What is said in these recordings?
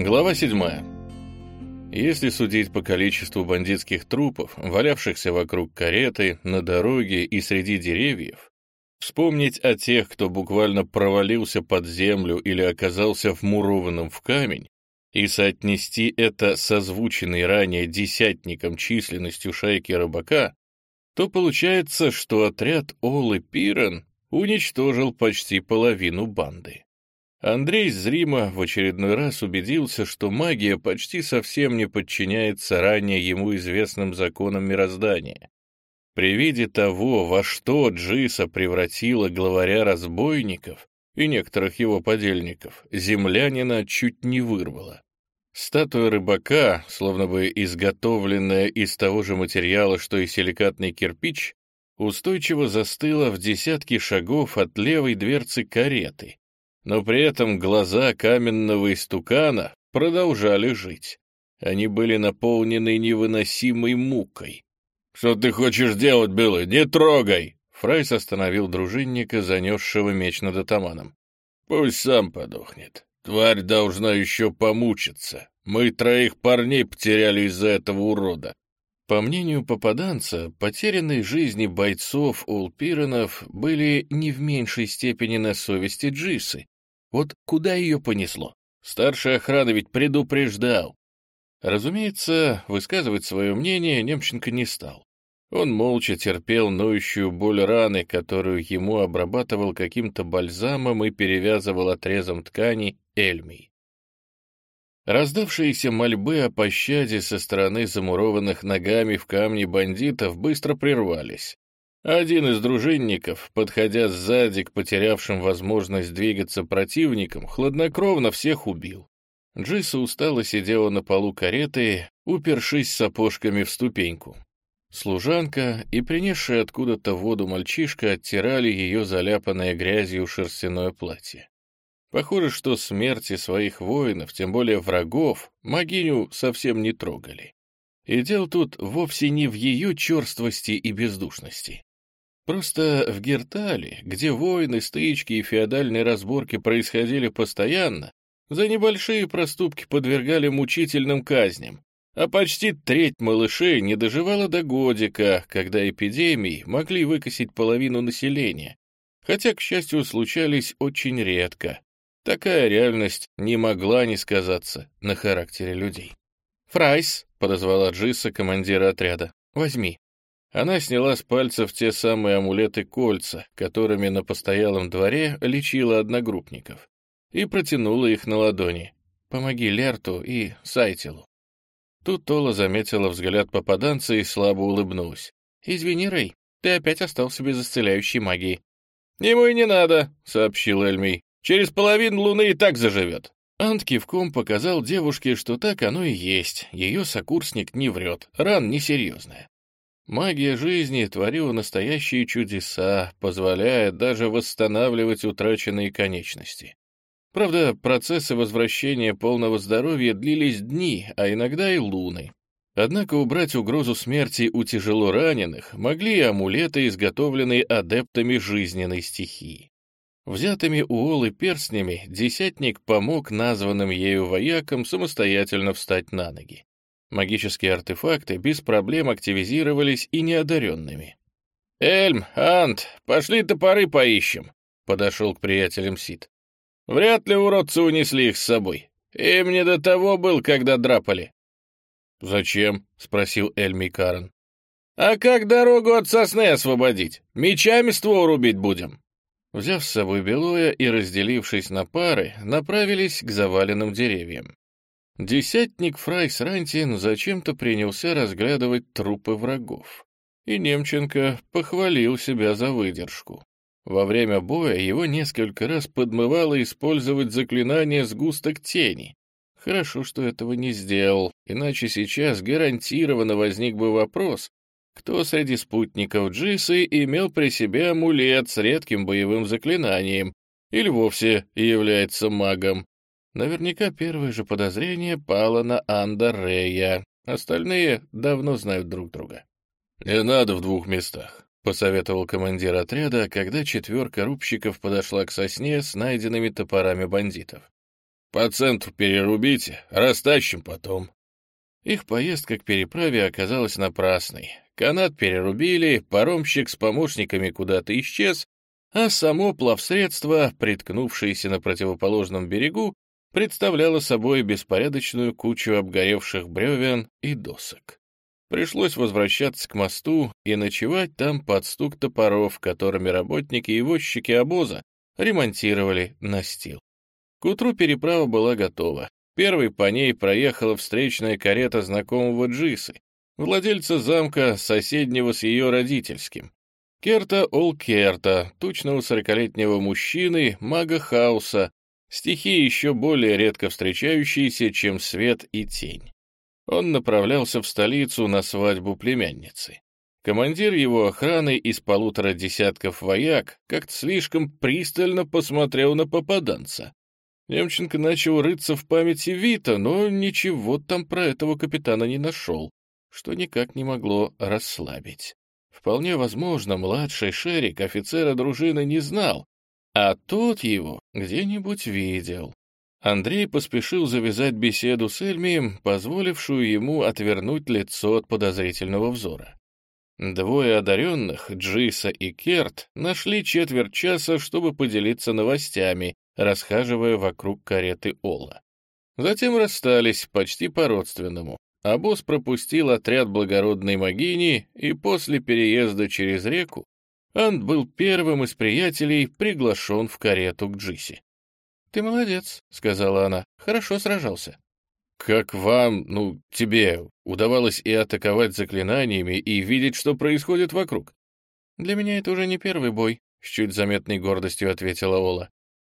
Глава 7. Если судить по количеству бандитских трупов, валявшихся вокруг кареты, на дороге и среди деревьев, вспомнить о тех, кто буквально провалился под землю или оказался вмурованным в камень, и соотнести это с озвученной ранее десятником численностью шайки рыбака, то получается, что отряд Олы Пирен уничтожил почти половину банды. Андрей зримо в очередной раз убедился, что магия почти совсем не подчиняется ранее ему известным законам мироздания. При виде того, во что Джиса превратила главаря разбойников и некоторых его подельников, землянина чуть не вырвала. Статуя рыбака, словно бы изготовленная из того же материала, что и силикатный кирпич, устойчиво застыла в десятки шагов от левой дверцы кареты, но при этом глаза каменного истукана продолжали жить. Они были наполнены невыносимой мукой. «Что ты хочешь делать, Белый? Не трогай!» Фрайс остановил дружинника, занесшего меч над атаманом. «Пусть сам подохнет. Тварь должна еще помучиться. Мы троих парней потеряли из-за этого урода». По мнению попаданца, потерянные жизни бойцов Улпиронов были не в меньшей степени на совести Джисы, вот куда ее понесло? Старший охрана ведь предупреждал. Разумеется, высказывать свое мнение Немченко не стал. Он молча терпел ноющую боль раны, которую ему обрабатывал каким-то бальзамом и перевязывал отрезом ткани Эльмий. Раздавшиеся мольбы о пощаде со стороны замурованных ногами в камне бандитов быстро прервались. Один из дружинников, подходя сзади к потерявшим возможность двигаться противникам, хладнокровно всех убил. Джиса устало сидела на полу кареты, упершись сапожками в ступеньку. Служанка и принесшая откуда-то воду мальчишка оттирали ее заляпанное грязью шерстяное платье. Похоже, что смерти своих воинов, тем более врагов, могиню совсем не трогали. И дело тут вовсе не в ее черствости и бездушности. Просто в Гертале, где войны, стычки и феодальные разборки происходили постоянно, за небольшие проступки подвергали мучительным казням, а почти треть малышей не доживала до годика, когда эпидемии могли выкосить половину населения, хотя, к счастью, случались очень редко. Такая реальность не могла не сказаться на характере людей. «Фрайс», — подозвала Джиса командира отряда, — «возьми». Она сняла с пальцев те самые амулеты-кольца, которыми на постоялом дворе лечила одногруппников, и протянула их на ладони. «Помоги Лерту и Сайтилу». Тут Тола заметила взгляд попаданца и слабо улыбнулась. «Извини, Рэй, ты опять остался без исцеляющей магии». «Ему и не надо», — сообщил Эльмий. «Через половину луны и так заживет». Ант кивком показал девушке, что так оно и есть. Ее сокурсник не врет, ран несерьезная. Магия жизни творила настоящие чудеса, позволяя даже восстанавливать утраченные конечности. Правда, процессы возвращения полного здоровья длились дни, а иногда и луны. Однако убрать угрозу смерти у тяжело раненых могли и амулеты, изготовленные адептами жизненной стихии. Взятыми у Олы перстнями десятник помог названным ею воякам самостоятельно встать на ноги. Магические артефакты без проблем активизировались и неодаренными. «Эльм, Ант, пошли топоры поищем», — подошел к приятелям Сид. «Вряд ли уродцы унесли их с собой. Им не до того был, когда драпали». «Зачем?» — спросил Эльми Карен. «А как дорогу от сосны освободить? Мечами ствол рубить будем?» Взяв с собой Белоя и разделившись на пары, направились к заваленным деревьям. Десятник Фрайс Рантин зачем-то принялся разглядывать трупы врагов. И Немченко похвалил себя за выдержку. Во время боя его несколько раз подмывало использовать заклинание «Сгусток тени». Хорошо, что этого не сделал, иначе сейчас гарантированно возник бы вопрос, кто среди спутников Джисы имел при себе амулет с редким боевым заклинанием или вовсе является магом. Наверняка первое же подозрение пало на Анда Рея. Остальные давно знают друг друга. «Не надо в двух местах», — посоветовал командир отряда, когда четверка рубщиков подошла к сосне с найденными топорами бандитов. По центру перерубите, растащим потом». Их поездка к переправе оказалась напрасной. Канат перерубили, паромщик с помощниками куда-то исчез, а само плавсредство, приткнувшееся на противоположном берегу, представляло собой беспорядочную кучу обгоревших бревен и досок. Пришлось возвращаться к мосту и ночевать там под стук топоров, которыми работники и возчики обоза ремонтировали настил. К утру переправа была готова. Первой по ней проехала встречная карета знакомого Джисы, владельца замка, соседнего с ее родительским. Керта Олкерта, тучного сорокалетнего мужчины, мага хаоса, стихии еще более редко встречающиеся, чем свет и тень. Он направлялся в столицу на свадьбу племянницы. Командир его охраны из полутора десятков вояк как-то слишком пристально посмотрел на попаданца. Немченко начал рыться в памяти Вита, но ничего там про этого капитана не нашел, что никак не могло расслабить. Вполне возможно, младший Шерик офицера дружины не знал, а тот его где-нибудь видел. Андрей поспешил завязать беседу с Эльмием, позволившую ему отвернуть лицо от подозрительного взора. Двое одаренных, Джиса и Керт, нашли четверть часа, чтобы поделиться новостями, расхаживая вокруг кареты Ола. Затем расстались почти по-родственному. А босс пропустил отряд благородной могини, и после переезда через реку Ант был первым из приятелей приглашен в карету к Джиси. «Ты молодец», — сказала она, — «хорошо сражался». «Как вам, ну, тебе, удавалось и атаковать заклинаниями, и видеть, что происходит вокруг?» «Для меня это уже не первый бой», — с чуть заметной гордостью ответила Ола.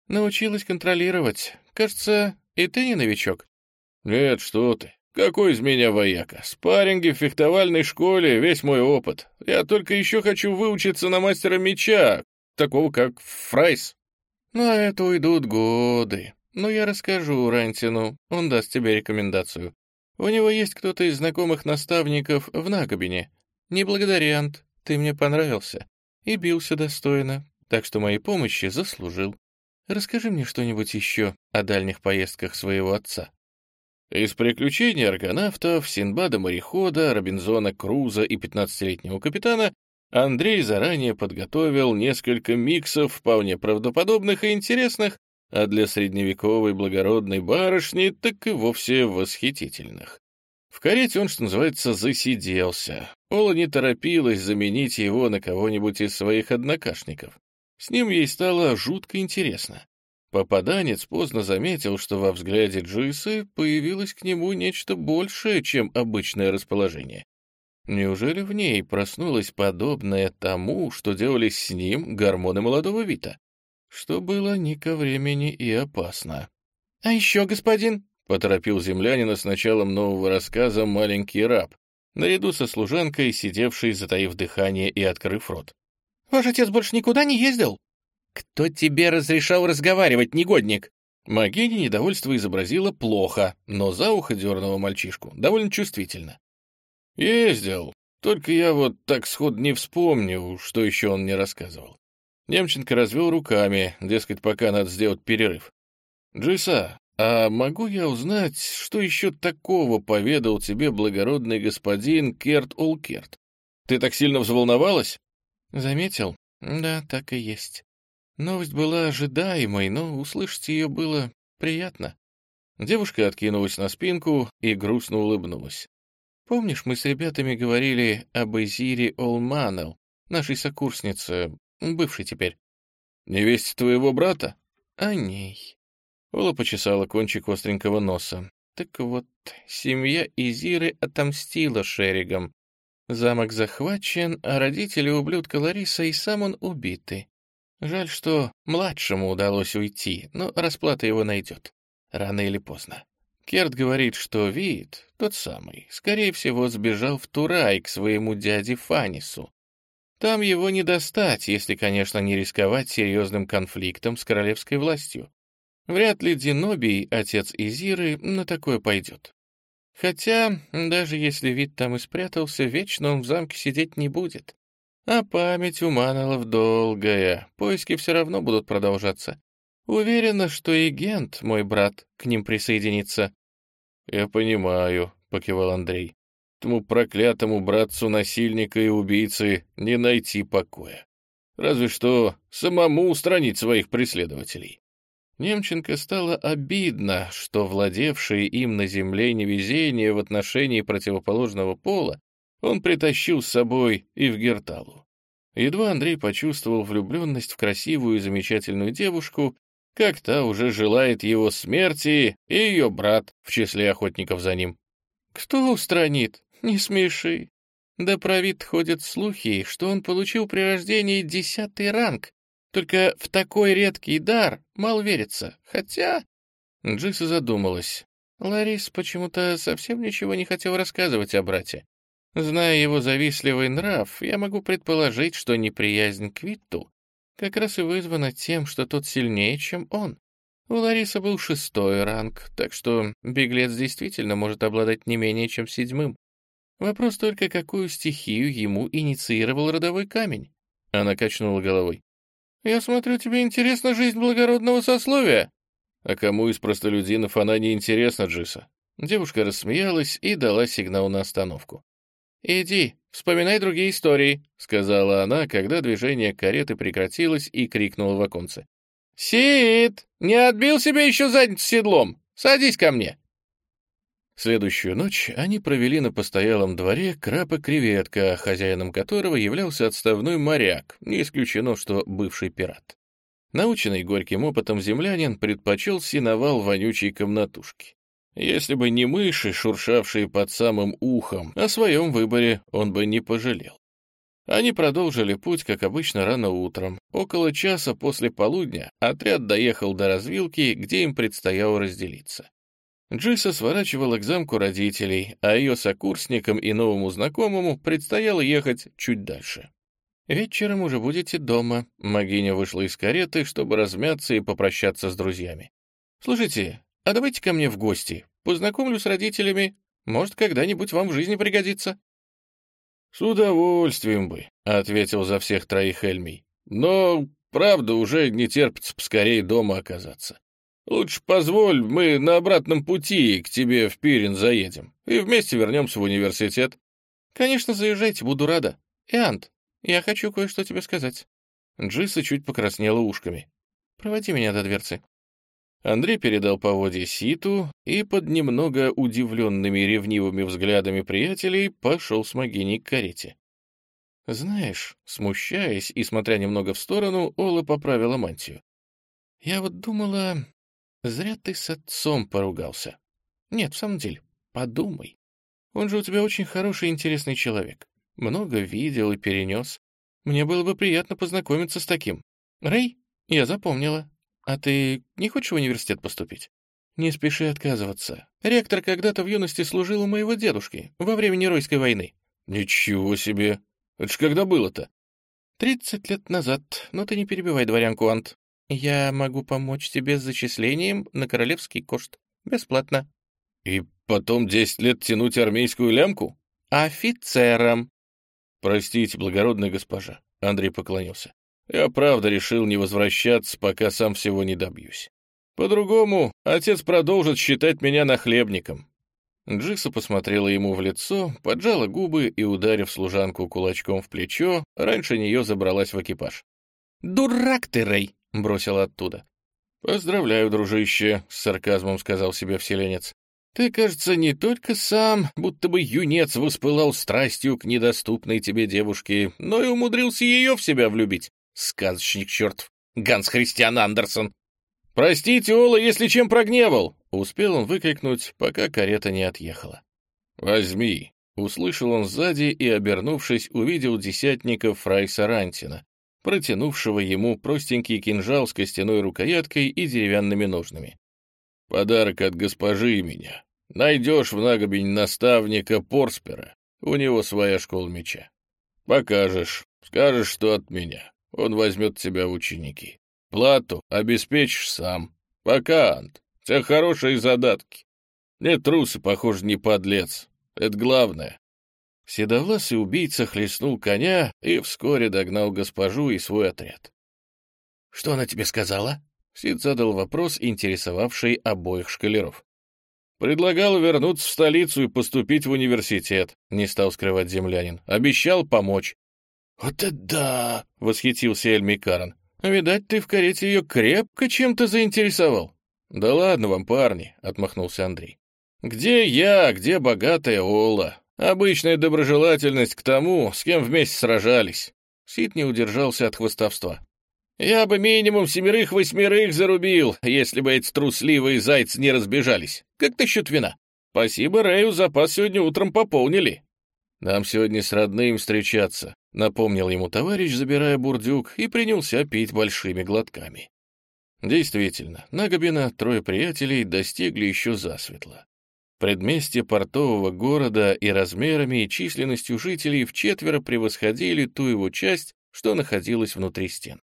«Научилась контролировать. Кажется, и ты не новичок». «Нет, что ты. Какой из меня вояка? Спарринги в фехтовальной школе — весь мой опыт. Я только еще хочу выучиться на мастера меча, такого как Фрайс. На это уйдут годы. Но я расскажу Рантину, он даст тебе рекомендацию. У него есть кто-то из знакомых наставников в Нагобине. Не благодари, Ант, ты мне понравился. И бился достойно, так что моей помощи заслужил. Расскажи мне что-нибудь еще о дальних поездках своего отца. Из приключений аргонавтов, Синбада-морехода, Робинзона Крузо и 15-летнего капитана Андрей заранее подготовил несколько миксов, вполне правдоподобных и интересных, а для средневековой благородной барышни так и вовсе восхитительных. В карете он, что называется, засиделся. Ола не торопилась заменить его на кого-нибудь из своих однокашников. С ним ей стало жутко интересно. Попаданец поздно заметил, что во взгляде Джисы появилось к нему нечто большее, чем обычное расположение. Неужели в ней проснулось подобное тому, что делались с ним гормоны молодого Вита? Что было не ко времени и опасно. — А еще, господин, — поторопил землянина с началом нового рассказа маленький раб, наряду со служанкой, сидевшей, затаив дыхание и открыв рот. — Ваш отец больше никуда не ездил? «Кто тебе разрешал разговаривать, негодник?» Магини недовольство изобразила плохо, но за ухо дернула мальчишку довольно чувствительно. «Ездил, только я вот так сход не вспомню, что еще он мне рассказывал». Немченко развел руками, дескать, пока надо сделать перерыв. «Джиса, а могу я узнать, что еще такого поведал тебе благородный господин Керт Олкерт? Ты так сильно взволновалась?» «Заметил? Да, так и есть. Новость была ожидаемой, но услышать ее было приятно. Девушка откинулась на спинку и грустно улыбнулась. «Помнишь, мы с ребятами говорили об Эзире Олманел, нашей сокурснице, бывшей теперь?» «Невесте твоего брата?» «О ней». Ола почесала кончик остренького носа. «Так вот, семья Изиры отомстила Шеригам. Замок захвачен, а родители ублюдка Лариса и сам он убиты. Жаль, что младшему удалось уйти, но расплата его найдет. Рано или поздно. Керт говорит, что Вид, тот самый, скорее всего, сбежал в Турай к своему дяде Фанису. Там его не достать, если, конечно, не рисковать серьезным конфликтом с королевской властью. Вряд ли Динобий, отец Изиры, на такое пойдет. Хотя, даже если вид там и спрятался, вечно он в замке сидеть не будет. А память у Манолов долгая, поиски все равно будут продолжаться. Уверена, что и Гент, мой брат, к ним присоединится». «Я понимаю», — покивал Андрей. «Тому проклятому братцу насильника и убийцы не найти покоя. Разве что самому устранить своих преследователей». Немченко стало обидно, что владевшее им на земле невезение в отношении противоположного пола он притащил с собой и в Герталу. Едва Андрей почувствовал влюбленность в красивую и замечательную девушку, как та уже желает его смерти, и ее брат в числе охотников за ним. «Кто устранит? Не смеши. Да про вид ходят слухи, что он получил при рождении десятый ранг, только в такой редкий дар мало верится, хотя...» Джиса задумалась. Ларис почему-то совсем ничего не хотел рассказывать о брате. Зная его завистливый нрав, я могу предположить, что неприязнь к Витту как раз и вызвана тем, что тот сильнее, чем он. У Лариса был шестой ранг, так что беглец действительно может обладать не менее чем седьмым. Вопрос только, какую стихию ему инициировал родовой камень. Она качнула головой. «Я смотрю, тебе интересна жизнь благородного сословия». «А кому из простолюдинов она не интересна, Джиса?» Девушка рассмеялась и дала сигнал на остановку. «Иди, вспоминай другие истории», — сказала она, когда движение кареты прекратилось и крикнула в оконце. «Сид, не отбил себе еще задницу седлом? Садись ко мне!» Следующую ночь они провели на постоялом дворе краба-креветка, хозяином которого являлся отставной моряк, не исключено, что бывший пират. Наученный горьким опытом землянин предпочел синовал вонючей комнатушки. Если бы не мыши, шуршавшие под самым ухом, о своем выборе он бы не пожалел. Они продолжили путь, как обычно, рано утром. Около часа после полудня отряд доехал до развилки, где им предстояло разделиться. Джиса сворачивала к замку родителей, а ее сокурсникам и новому знакомому предстояло ехать чуть дальше. «Вечером уже будете дома», — Магиня вышла из кареты, чтобы размяться и попрощаться с друзьями. «Слушайте, а давайте ко мне в гости, познакомлю с родителями, может, когда-нибудь вам в жизни пригодится». «С удовольствием бы», — ответил за всех троих Эльмий. «Но, правда, уже не терпится поскорее дома оказаться. Лучше позволь, мы на обратном пути к тебе в Пирин заедем и вместе вернемся в университет. Конечно, заезжайте, буду рада. Иант, я хочу кое-что тебе сказать. Джиса чуть покраснела ушками. Проводи меня до дверцы. Андрей передал поводье Ситу и под немного удивленными ревнивыми взглядами приятелей пошел с Магини к карете. Знаешь, смущаясь и смотря немного в сторону, Ола поправила мантию. Я вот думала, Зря ты с отцом поругался. Нет, в самом деле, подумай. Он же у тебя очень хороший и интересный человек. Много видел и перенес. Мне было бы приятно познакомиться с таким. Рэй, я запомнила. А ты не хочешь в университет поступить? Не спеши отказываться. Ректор когда-то в юности служил у моего дедушки во время Неройской войны. Ничего себе! Это ж когда было-то? Тридцать лет назад. Но ты не перебивай дворянку, Ант. «Я могу помочь тебе с зачислением на королевский кошт. Бесплатно». «И потом десять лет тянуть армейскую лямку?» «Офицером». «Простите, благородная госпожа», — Андрей поклонился. «Я правда решил не возвращаться, пока сам всего не добьюсь. По-другому, отец продолжит считать меня нахлебником». Джиса посмотрела ему в лицо, поджала губы и, ударив служанку кулачком в плечо, раньше нее забралась в экипаж. «Дурак ты, Рэй! — бросил оттуда. «Поздравляю, дружище», — с сарказмом сказал себе вселенец. «Ты, кажется, не только сам, будто бы юнец воспылал страстью к недоступной тебе девушке, но и умудрился ее в себя влюбить. Сказочник чертов, Ганс Христиан Андерсон!» «Простите, Ола, если чем прогневал!» — успел он выкрикнуть, пока карета не отъехала. «Возьми!» — услышал он сзади и, обернувшись, увидел десятника Фрайса Рантина, протянувшего ему простенький кинжал с костяной рукояткой и деревянными ножнами. «Подарок от госпожи меня. Найдешь в Нагобень наставника Порспера, у него своя школа меча. Покажешь, скажешь, что от меня. Он возьмет тебя в ученики. Плату обеспечишь сам. Пока, Ант, у тебя хорошие задатки. Нет трусы, похоже, не подлец. Это главное. Седовласый убийца хлестнул коня и вскоре догнал госпожу и свой отряд. — Что она тебе сказала? — Сид задал вопрос, интересовавший обоих шкалеров. «Предлагал вернуться в столицу и поступить в университет», — не стал скрывать землянин. «Обещал помочь». «Вот это да!» — восхитился Эльми Карен. «Видать, ты в карете ее крепко чем-то заинтересовал». «Да ладно вам, парни», — отмахнулся Андрей. «Где я, где богатая Ола? Обычная доброжелательность к тому, с кем вместе сражались». Сид не удержался от хвостовства. «Я бы минимум семерых-восьмерых зарубил, если бы эти трусливые зайцы не разбежались. Как насчет вина? Спасибо, Рэю, запас сегодня утром пополнили». «Нам сегодня с родным встречаться», — напомнил ему товарищ, забирая бурдюк, и принялся пить большими глотками. Действительно, Нагобина трое приятелей достигли еще засветло. Предместье портового города и размерами и численностью жителей вчетверо превосходили ту его часть, что находилась внутри стен.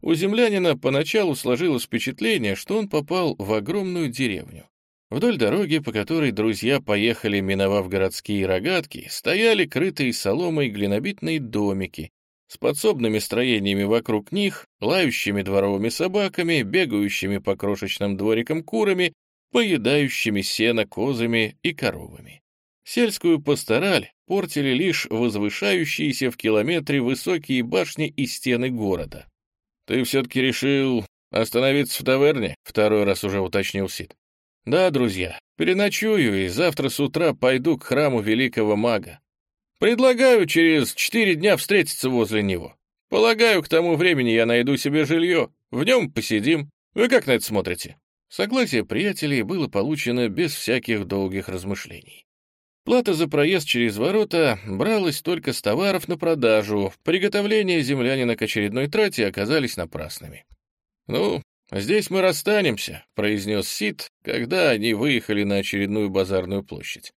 У землянина поначалу сложилось впечатление, что он попал в огромную деревню. Вдоль дороги, по которой друзья поехали, миновав городские рогатки, стояли крытые соломой глинобитные домики, с подсобными строениями вокруг них, лающими дворовыми собаками, бегающими по крошечным дворикам курами, поедающими сено козами и коровами. Сельскую пастораль портили лишь возвышающиеся в километре высокие башни и стены города. «Ты все-таки решил остановиться в таверне?» — второй раз уже уточнил Сид. «Да, друзья, переночую и завтра с утра пойду к храму великого мага. Предлагаю через четыре дня встретиться возле него. Полагаю, к тому времени я найду себе жилье. В нем посидим. Вы как на это смотрите?» Согласие приятелей было получено без всяких долгих размышлений. Плата за проезд через ворота бралась только с товаров на продажу, приготовления землянина к очередной трате оказались напрасными. «Ну, здесь мы расстанемся», — произнес Сид, когда они выехали на очередную базарную площадь.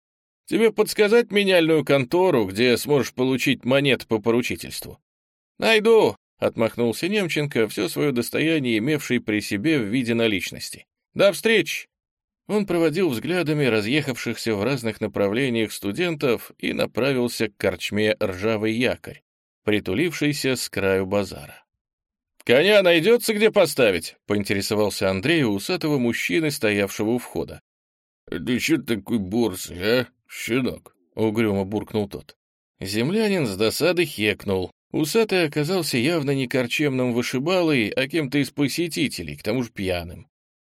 Тебе подсказать меняльную контору, где сможешь получить монет по поручительству?» «Найду», — отмахнулся Немченко, все свое достояние имевший при себе в виде наличности. «До встречи!» Он проводил взглядами разъехавшихся в разных направлениях студентов и направился к корчме «Ржавый якорь», притулившийся с краю базара. «Коня найдется где поставить?» — поинтересовался Андрей у усатого мужчины, стоявшего у входа. «Ты что такой борзый, а?» «Щенок», — угрюмо буркнул тот. Землянин с досады хекнул. Усатый оказался явно не корчемным вышибалой, а кем-то из посетителей, к тому же пьяным.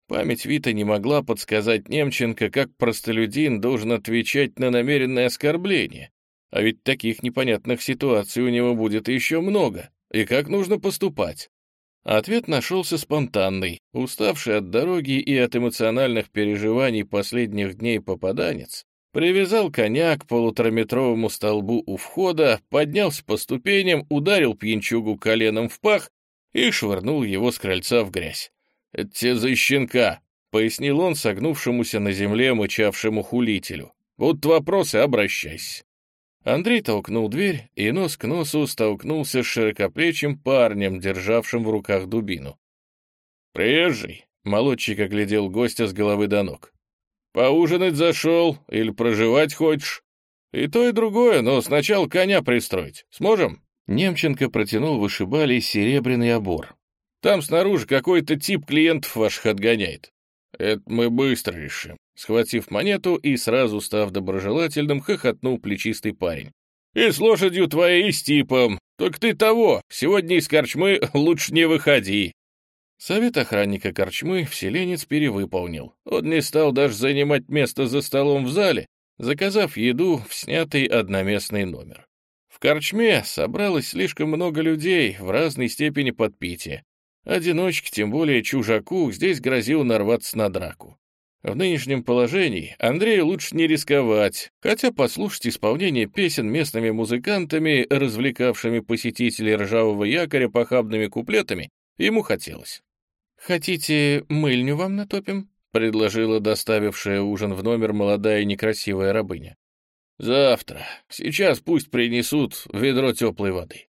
Память Вита не могла подсказать Немченко, как простолюдин должен отвечать на намеренное оскорбление. А ведь таких непонятных ситуаций у него будет еще много. И как нужно поступать? Ответ нашелся спонтанный. Уставший от дороги и от эмоциональных переживаний последних дней попаданец Привязал коня к полутораметровому столбу у входа, поднялся по ступеням, ударил пьянчугу коленом в пах и швырнул его с крыльца в грязь. «Это тебе за щенка», — пояснил он согнувшемуся на земле мычавшему хулителю. «Вот вопросы, обращайся». Андрей толкнул дверь и нос к носу столкнулся с широкоплечим парнем, державшим в руках дубину. «Приезжий», — молодчик оглядел гостя с головы до ног. Поужинать зашел или проживать хочешь? И то, и другое, но сначала коня пристроить. Сможем?» Немченко протянул вышибали серебряный обор. «Там снаружи какой-то тип клиентов ваших отгоняет. Это мы быстро решим». Схватив монету и сразу став доброжелательным, хохотнул плечистый парень. «И с лошадью твоей, и с типом. Только ты того, сегодня из корчмы лучше не выходи. Совет охранника корчмы вселенец перевыполнил. Он не стал даже занимать место за столом в зале, заказав еду в снятый одноместный номер. В корчме собралось слишком много людей в разной степени подпития. Одиночке, тем более чужаку, здесь грозил нарваться на драку. В нынешнем положении Андрею лучше не рисковать, хотя послушать исполнение песен местными музыкантами, развлекавшими посетителей ржавого якоря похабными куплетами, ему хотелось. «Хотите, мыльню вам натопим?» — предложила доставившая ужин в номер молодая некрасивая рабыня. «Завтра. Сейчас пусть принесут ведро теплой воды».